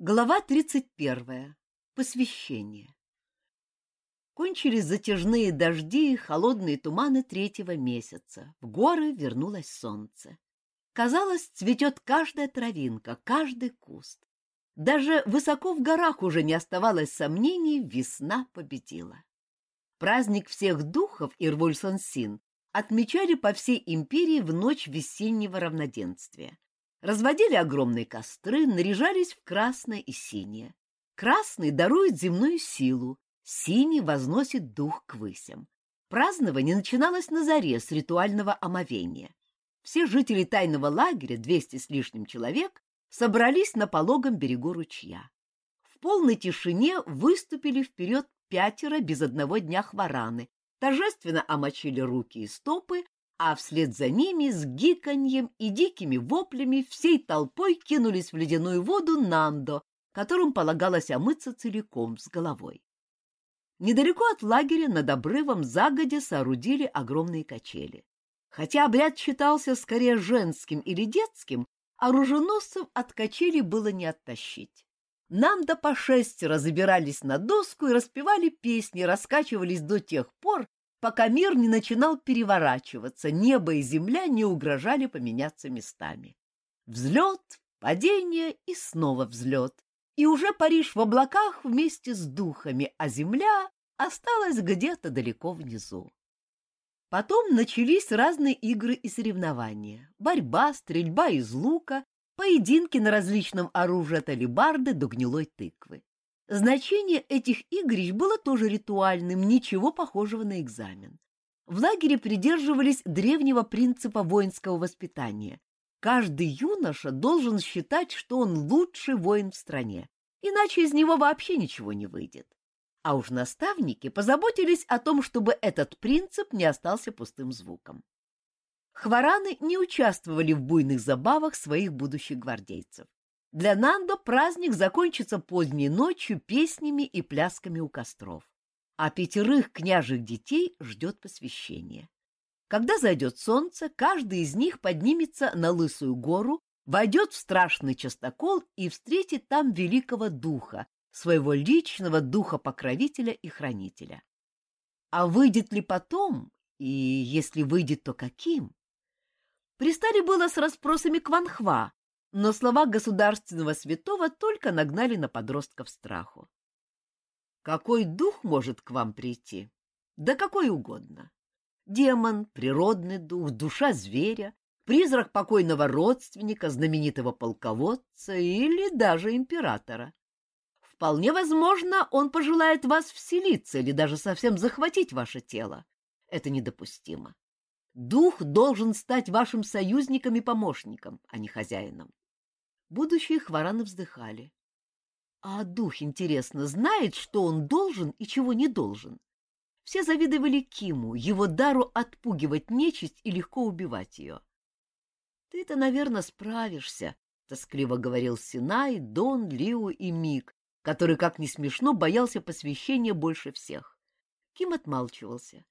Глава 31. Посвящение. Кончились затяжные дожди и холодные туманы третьего месяца. В горы вернулось солнце. Казалось, цветет каждая травинка, каждый куст. Даже высоко в горах уже не оставалось сомнений, весна победила. Праздник всех духов Ирвульсон-Син отмечали по всей империи в ночь весеннего равноденствия. Разводили огромные костры, наряжались в красное и синее. Красный дарует земную силу, синий возносит дух к высям. Празднование начиналось на заре с ритуального омовения. Все жители тайного лагеря, двести с лишним человек, собрались на пологом берегу ручья. В полной тишине выступили вперед пятеро без одного дня хвораны, торжественно омочили руки и стопы, а вслед за ними с гиканьем и дикими воплями всей толпой кинулись в ледяную воду Нандо, которым полагалось омыться целиком с головой. Недалеко от лагеря над обрывом загодя соорудили огромные качели. Хотя обряд считался скорее женским или детским, оруженосцев от качели было не оттащить. Нанда по шестеро забирались на доску и распевали песни, раскачивались до тех пор, пока мир не начинал переворачиваться, небо и земля не угрожали поменяться местами. Взлет, падение и снова взлет. И уже Париж в облаках вместе с духами, а земля осталась где-то далеко внизу. Потом начались разные игры и соревнования. Борьба, стрельба из лука, поединки на различном оружии от алебарды до гнилой тыквы. Значение этих игрищ было тоже ритуальным, ничего похожего на экзамен. В лагере придерживались древнего принципа воинского воспитания. Каждый юноша должен считать, что он лучший воин в стране, иначе из него вообще ничего не выйдет. А уж наставники позаботились о том, чтобы этот принцип не остался пустым звуком. Хвараны не участвовали в буйных забавах своих будущих гвардейцев. Для Нандо праздник закончится поздней ночью песнями и плясками у костров, а пятерых княжих детей ждет посвящение. Когда зайдет солнце, каждый из них поднимется на Лысую гору, войдет в страшный частокол и встретит там великого духа, своего личного духа-покровителя и хранителя. А выйдет ли потом, и если выйдет, то каким? Пристали было с расспросами к Ванхва, но слова государственного святого только нагнали на подростков страху. Какой дух может к вам прийти? Да какой угодно. Демон, природный дух, душа зверя, призрак покойного родственника, знаменитого полководца или даже императора. Вполне возможно, он пожелает вас вселиться или даже совсем захватить ваше тело. Это недопустимо. Дух должен стать вашим союзником и помощником, а не хозяином. Будущие хвораны вздыхали. А дух, интересно, знает, что он должен и чего не должен? Все завидовали Киму, его дару отпугивать нечисть и легко убивать ее. — Ты-то, наверное, справишься, — тоскливо говорил Синай, Дон, Лиу и Мик, который, как ни смешно, боялся посвящения больше всех. Ким отмалчивался.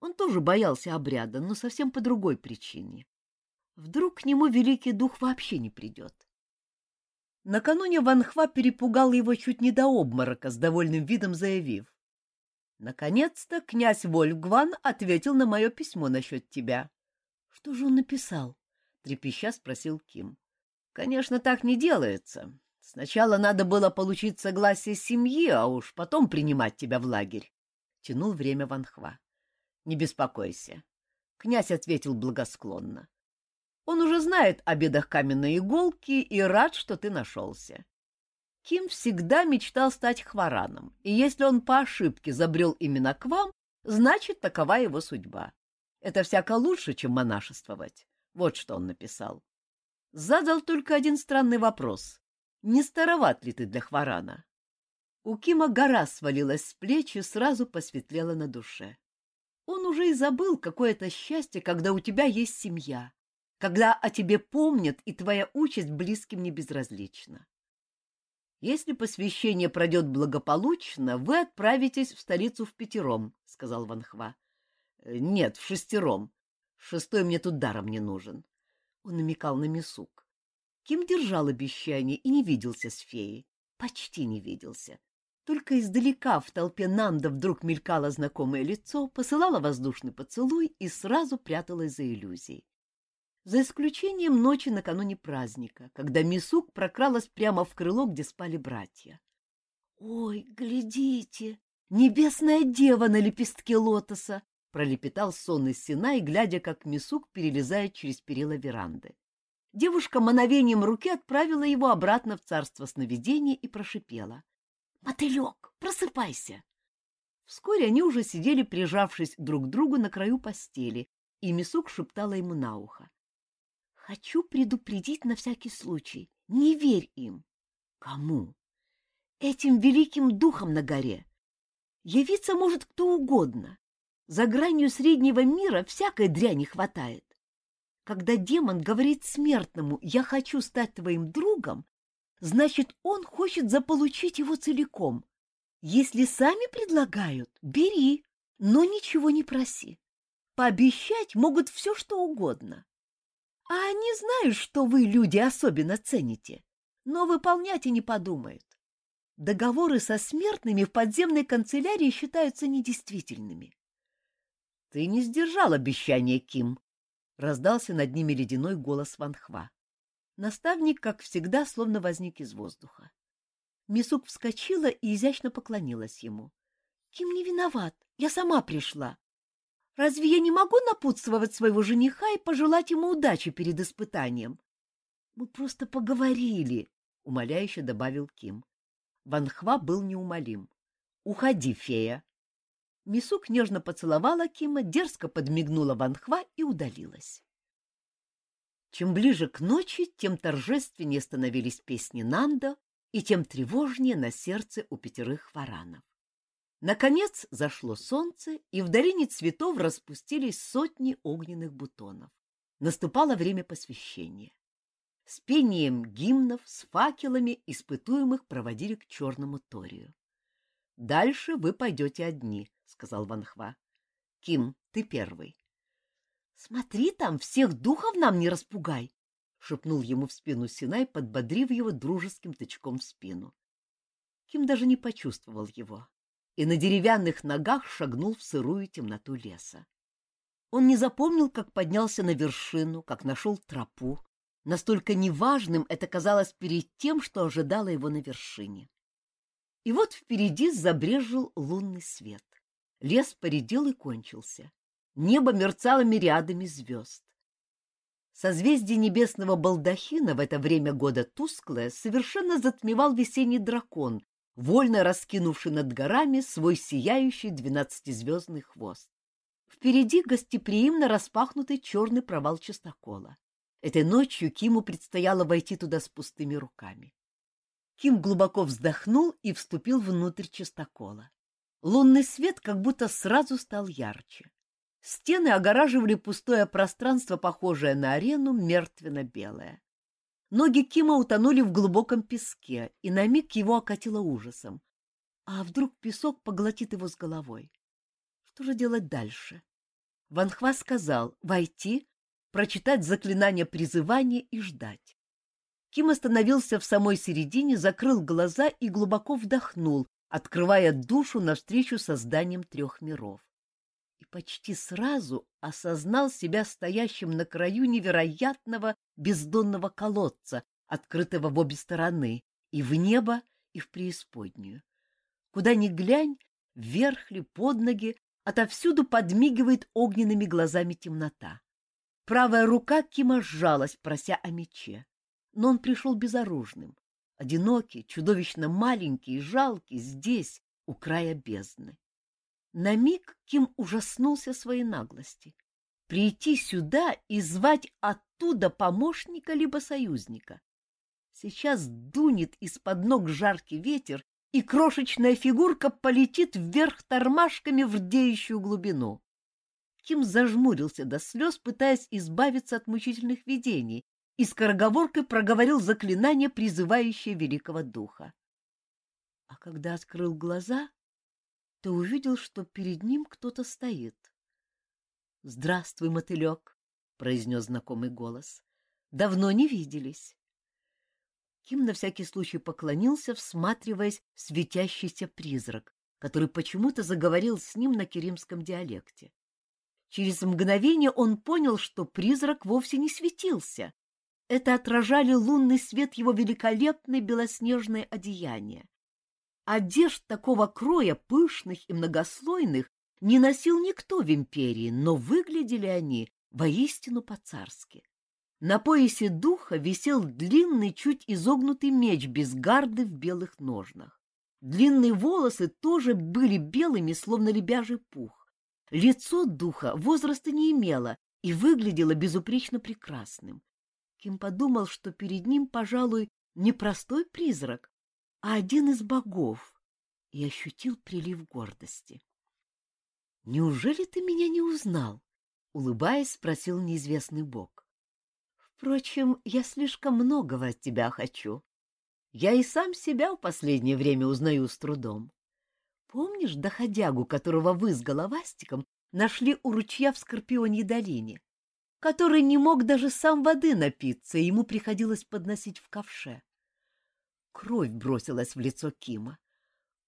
Он тоже боялся обряда, но совсем по другой причине. Вдруг к нему великий дух вообще не придет. Накануне Ванхва перепугал его чуть не до обморока, с довольным видом заявив. «Наконец-то князь Вольфгван ответил на мое письмо насчет тебя». «Что же он написал?» — трепеща спросил Ким. «Конечно, так не делается. Сначала надо было получить согласие семьи, а уж потом принимать тебя в лагерь», — тянул время Ванхва. «Не беспокойся». Князь ответил благосклонно. Он уже знает о бедах каменной иголки и рад, что ты нашелся. Ким всегда мечтал стать хвараном, и если он по ошибке забрел именно к вам, значит, такова его судьба. Это всяко лучше, чем монашествовать. Вот что он написал. Задал только один странный вопрос. Не староват ли ты для хварана? У Кима гора свалилась с плеч и сразу посветлела на душе. Он уже и забыл какое-то счастье, когда у тебя есть семья, когда о тебе помнят, и твоя участь близким не безразлична. Если посвящение пройдет благополучно, вы отправитесь в столицу в пятером, — сказал Ванхва. Э, — Нет, в шестером. Шестой мне тут даром не нужен. Он намекал на Мисук. Ким держал обещание и не виделся с феей. почти не виделся. Только издалека в толпе Нанда вдруг мелькало знакомое лицо, посылала воздушный поцелуй и сразу пряталась за иллюзией. За исключением ночи накануне праздника, когда Мисук прокралась прямо в крыло, где спали братья. «Ой, глядите! Небесная дева на лепестке лотоса!» — пролепетал сонный Синай, глядя, как Мисук перелезает через перила веранды. Девушка мановением руки отправила его обратно в царство сновидения и прошипела. «Мотылек, просыпайся!» Вскоре они уже сидели, прижавшись друг к другу на краю постели, и Мисук шептала ему на ухо. «Хочу предупредить на всякий случай. Не верь им!» «Кому?» этим великим духом на горе. Явиться может кто угодно. За гранью среднего мира всякой дряни хватает. Когда демон говорит смертному «я хочу стать твоим другом», значит, он хочет заполучить его целиком. Если сами предлагают, бери, но ничего не проси. Пообещать могут все, что угодно. А они знают, что вы, люди, особенно цените, но выполнять и не подумают договоры со смертными в подземной канцелярии считаются недействительными. — Ты не сдержал обещания, Ким, — раздался над ними ледяной голос Ванхва. Наставник, как всегда, словно возник из воздуха. Мисук вскочила и изящно поклонилась ему. — Ким не виноват, я сама пришла. Разве я не могу напутствовать своего жениха и пожелать ему удачи перед испытанием? — Мы просто поговорили, — умоляюще добавил Ким. Ванхва был неумолим. «Уходи, фея!» Мисук нежно поцеловала Кима, дерзко подмигнула Ванхва и удалилась. Чем ближе к ночи, тем торжественнее становились песни Нанда, и тем тревожнее на сердце у пятерых варанов. Наконец зашло солнце, и в долине цветов распустились сотни огненных бутонов. Наступало время посвящения с пением гимнов, с факелами испытуемых проводили к черному Торию. — Дальше вы пойдете одни, — сказал Ванхва. — Ким, ты первый. — Смотри там, всех духов нам не распугай, — шепнул ему в спину Синай, подбодрив его дружеским тычком в спину. Ким даже не почувствовал его и на деревянных ногах шагнул в сырую темноту леса. Он не запомнил, как поднялся на вершину, как нашел тропу, Настолько неважным это казалось перед тем, что ожидало его на вершине. И вот впереди забрежил лунный свет. Лес поредел и кончился. Небо мерцало мириадами звезд. Созвездие небесного балдахина в это время года тусклое совершенно затмевал весенний дракон, вольно раскинувший над горами свой сияющий двенадцатизвездный хвост. Впереди гостеприимно распахнутый черный провал частокола. Этой ночью Киму предстояло войти туда с пустыми руками. Ким глубоко вздохнул и вступил внутрь чистокола. Лунный свет как будто сразу стал ярче. Стены огораживали пустое пространство, похожее на арену, мертвенно-белое. Ноги Кима утонули в глубоком песке, и на миг его окатило ужасом. А вдруг песок поглотит его с головой? Что же делать дальше? Ванхва сказал «Войти, прочитать заклинание призывания и ждать. Ким остановился в самой середине, закрыл глаза и глубоко вдохнул, открывая душу навстречу созданием трех миров. И почти сразу осознал себя стоящим на краю невероятного бездонного колодца, открытого в обе стороны, и в небо, и в преисподнюю. Куда ни глянь, вверх ли, под ноги, отовсюду подмигивает огненными глазами темнота. Правая рука Кима сжалась, прося о мече. Но он пришел безоружным, одинокий, чудовищно маленький и жалкий здесь, у края бездны. На миг Ким ужаснулся своей наглости. Прийти сюда и звать оттуда помощника либо союзника. Сейчас дунет из-под ног жаркий ветер, и крошечная фигурка полетит вверх тормашками в рдеющую глубину. Ким зажмурился до слез, пытаясь избавиться от мучительных видений, и скороговоркой проговорил заклинание, призывающее великого духа. А когда открыл глаза, то увидел, что перед ним кто-то стоит. — Здравствуй, мотылек, — произнес знакомый голос. — Давно не виделись. Ким на всякий случай поклонился, всматриваясь в светящийся призрак, который почему-то заговорил с ним на керимском диалекте. Через мгновение он понял, что призрак вовсе не светился. Это отражали лунный свет его великолепной белоснежное одеяние. Одежд такого кроя, пышных и многослойных, не носил никто в империи, но выглядели они воистину по-царски. На поясе духа висел длинный, чуть изогнутый меч без гарды в белых ножнах. Длинные волосы тоже были белыми, словно лебяжий пух. Лицо духа возраста не имело и выглядело безупречно прекрасным. Ким подумал, что перед ним, пожалуй, не простой призрак, а один из богов, и ощутил прилив гордости. — Неужели ты меня не узнал? — улыбаясь, спросил неизвестный бог. — Впрочем, я слишком многого от тебя хочу. Я и сам себя в последнее время узнаю с трудом. Помнишь доходягу, которого вы с головастиком нашли у ручья в Скорпионьей долине, который не мог даже сам воды напиться, и ему приходилось подносить в ковше? Кровь бросилась в лицо Кима.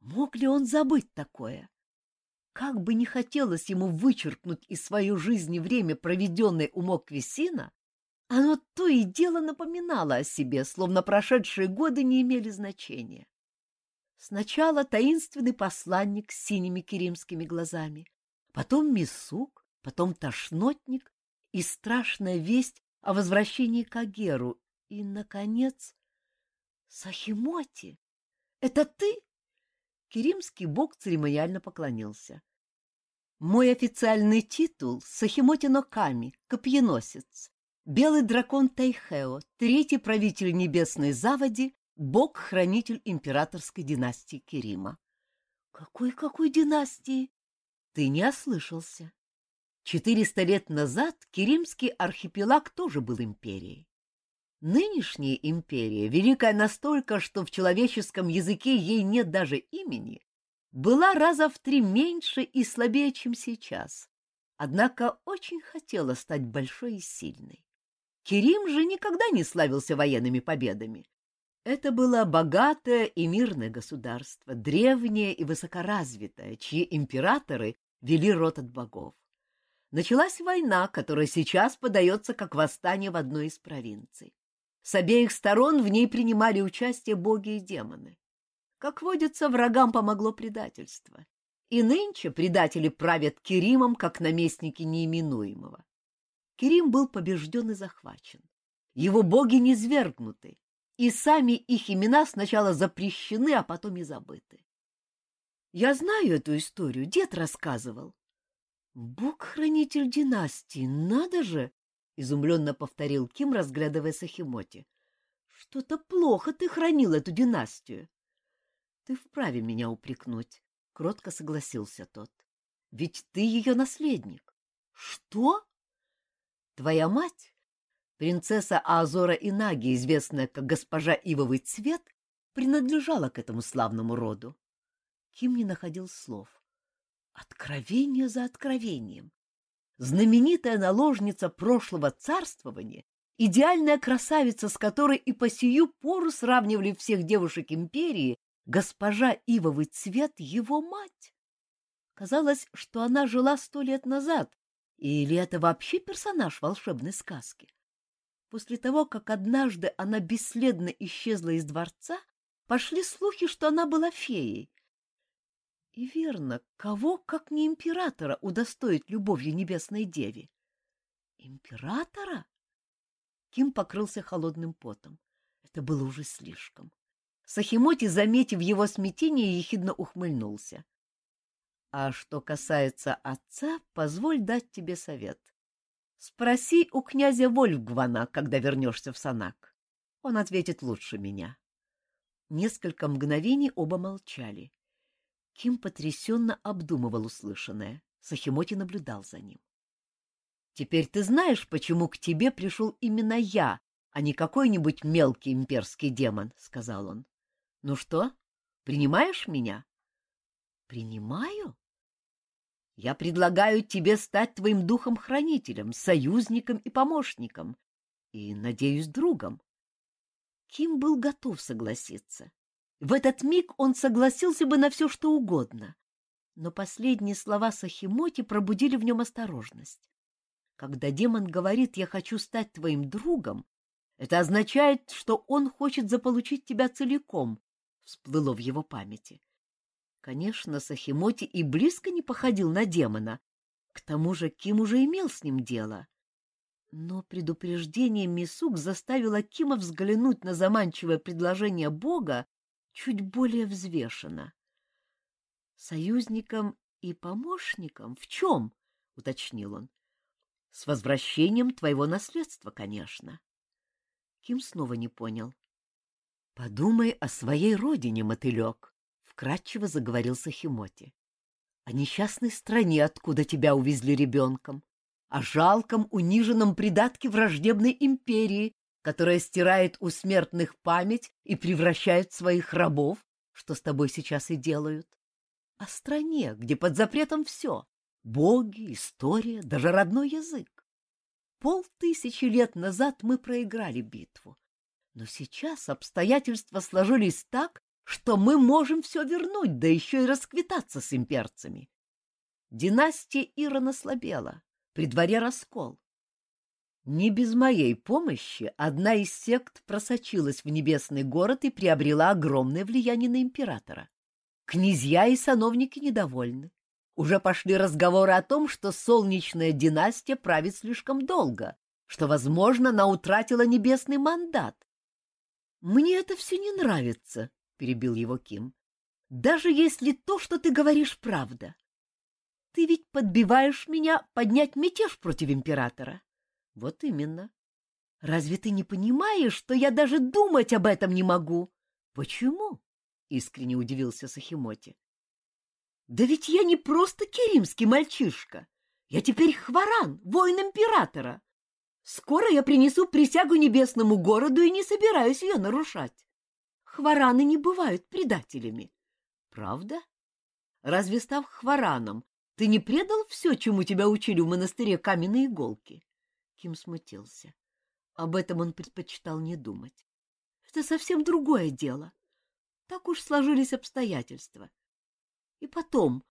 Мог ли он забыть такое? Как бы не хотелось ему вычеркнуть из своей жизни время, проведенное у Моквисина, оно то и дело напоминало о себе, словно прошедшие годы не имели значения. Сначала таинственный посланник с синими керимскими глазами, потом Мисук, потом тошнотник и страшная весть о возвращении к Агеру, и, наконец, Сахимоти. Это ты? Керимский бог церемониально поклонился. Мой официальный титул — Сахимотино Ками, копьеносец, белый дракон Тайхео, третий правитель небесной заводи, бог-хранитель императорской династии Керима. Какой-какой династии? Ты не ослышался. Четыреста лет назад Керимский архипелаг тоже был империей. Нынешняя империя, великая настолько, что в человеческом языке ей нет даже имени, была раза в три меньше и слабее, чем сейчас, однако очень хотела стать большой и сильной. Керим же никогда не славился военными победами. Это было богатое и мирное государство, древнее и высокоразвитое, чьи императоры вели род от богов. Началась война, которая сейчас подается как восстание в одной из провинций. С обеих сторон в ней принимали участие боги и демоны. Как водится, врагам помогло предательство. И нынче предатели правят Керимом, как наместники неименуемого. Керим был побежден и захвачен. Его боги низвергнуты, и сами их имена сначала запрещены, а потом и забыты. Я знаю эту историю, дед рассказывал. Бог-хранитель династии, надо же! Изумленно повторил Ким, разглядывая Сахимоти. Что-то плохо ты хранил эту династию. Ты вправе меня упрекнуть, кротко согласился тот. Ведь ты ее наследник. Что? Твоя мать, принцесса Азора Инаги, известная как госпожа Ивовый цвет, принадлежала к этому славному роду. Ким не находил слов. Откровение за откровением знаменитая наложница прошлого царствования, идеальная красавица, с которой и по сию пору сравнивали всех девушек империи, госпожа Ивовый цвет его мать. Казалось, что она жила сто лет назад, или это вообще персонаж волшебной сказки. После того, как однажды она бесследно исчезла из дворца, пошли слухи, что она была феей, и верно, кого, как не императора, удостоить любовью небесной деве? Императора? Ким покрылся холодным потом. Это было уже слишком. Сахимоти, заметив его смятение, ехидно ухмыльнулся. А что касается отца, позволь дать тебе совет. Спроси у князя Вольфгвана, когда вернешься в Санак. Он ответит лучше меня. Несколько мгновений оба молчали. Ким потрясенно обдумывал услышанное. Сахимоти наблюдал за ним. «Теперь ты знаешь, почему к тебе пришел именно я, а не какой-нибудь мелкий имперский демон», — сказал он. «Ну что, принимаешь меня?» «Принимаю?» «Я предлагаю тебе стать твоим духом-хранителем, союзником и помощником, и, надеюсь, другом». Ким был готов согласиться. В этот миг он согласился бы на все, что угодно. Но последние слова Сахимоти пробудили в нем осторожность. Когда демон говорит «я хочу стать твоим другом», это означает, что он хочет заполучить тебя целиком, всплыло в его памяти. Конечно, Сахимоти и близко не походил на демона. К тому же Ким уже имел с ним дело. Но предупреждение Мисук заставило Кима взглянуть на заманчивое предложение Бога чуть более взвешенно. «Союзником и помощником? В чем?» — уточнил он. «С возвращением твоего наследства, конечно». Ким снова не понял. — Подумай о своей родине, мотылек, — вкратчиво заговорил Сахимоти. — О несчастной стране, откуда тебя увезли ребенком, о жалком, униженном придатке враждебной империи, которая стирает у смертных память и превращает своих рабов, что с тобой сейчас и делают. О стране, где под запретом все — боги, история, даже родной язык. Полтысячи лет назад мы проиграли битву. Но сейчас обстоятельства сложились так, что мы можем все вернуть, да еще и расквитаться с имперцами. Династия Ирона слабела, при дворе раскол. Не без моей помощи одна из сект просочилась в небесный город и приобрела огромное влияние на императора. Князья и сановники недовольны. Уже пошли разговоры о том, что солнечная династия правит слишком долго, что, возможно, она утратила небесный мандат. «Мне это все не нравится», — перебил его Ким. «Даже если то, что ты говоришь, правда. Ты ведь подбиваешь меня поднять мятеж против императора». «Вот именно. Разве ты не понимаешь, что я даже думать об этом не могу?» «Почему?» — искренне удивился Сахимоти. Да ведь я не просто керимский мальчишка. Я теперь хваран, воин императора. Скоро я принесу присягу небесному городу и не собираюсь ее нарушать. Хвараны не бывают предателями. Правда? Разве став хвараном, ты не предал все, чему тебя учили в монастыре каменной иголки? Ким смутился. Об этом он предпочитал не думать. Это совсем другое дело. Так уж сложились обстоятельства. И потом,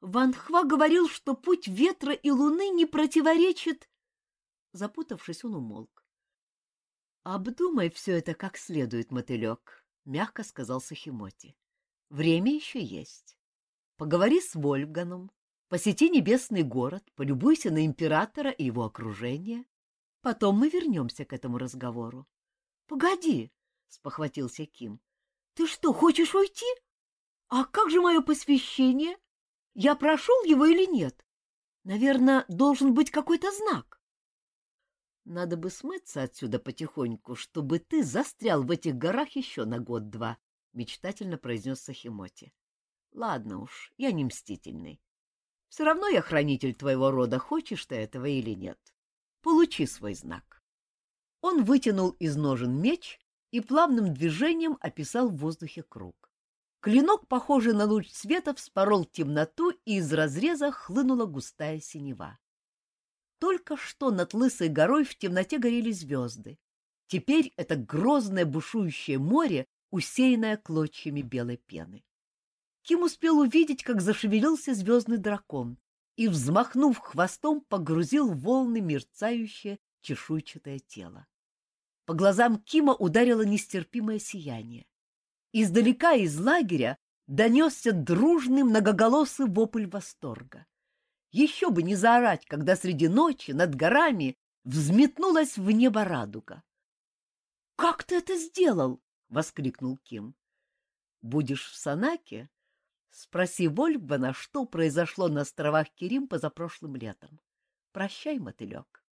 Ван Хва говорил, что путь ветра и луны не противоречит... Запутавшись, он умолк. — Обдумай все это как следует, мотылек, — мягко сказал Сахимоти. — Время еще есть. Поговори с Вольфганом, посети небесный город, полюбуйся на императора и его окружение. Потом мы вернемся к этому разговору. — Погоди, — спохватился Ким. — Ты что, хочешь уйти? — а как же мое посвящение? Я прошел его или нет? Наверное, должен быть какой-то знак. Надо бы смыться отсюда потихоньку, чтобы ты застрял в этих горах еще на год-два, — мечтательно произнес Сахимоти. Ладно уж, я не мстительный. Все равно я хранитель твоего рода, хочешь ты этого или нет. Получи свой знак. Он вытянул из ножен меч и плавным движением описал в воздухе круг. Клинок, похожий на луч света, вспорол темноту, и из разреза хлынула густая синева. Только что над лысой горой в темноте горели звезды. Теперь это грозное бушующее море, усеянное клочьями белой пены. Ким успел увидеть, как зашевелился звездный дракон и, взмахнув хвостом, погрузил в волны мерцающее чешуйчатое тело. По глазам Кима ударило нестерпимое сияние. Издалека из лагеря донесся дружный многоголосый вопль восторга. Еще бы не заорать, когда среди ночи над горами взметнулась в небо радуга. — Как ты это сделал? — воскликнул Ким. — Будешь в Санаке? Спроси Вольфбана, что произошло на островах Керим позапрошлым летом. Прощай, мотылек.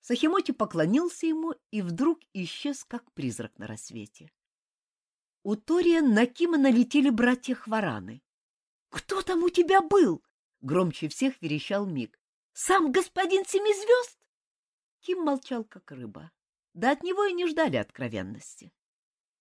Сахимоти поклонился ему и вдруг исчез, как призрак на рассвете. У Тория на Кима налетели братья Хвараны. — Кто там у тебя был? — громче всех верещал Миг. — Сам господин Семи Звезд? Ким молчал, как рыба. Да от него и не ждали откровенности.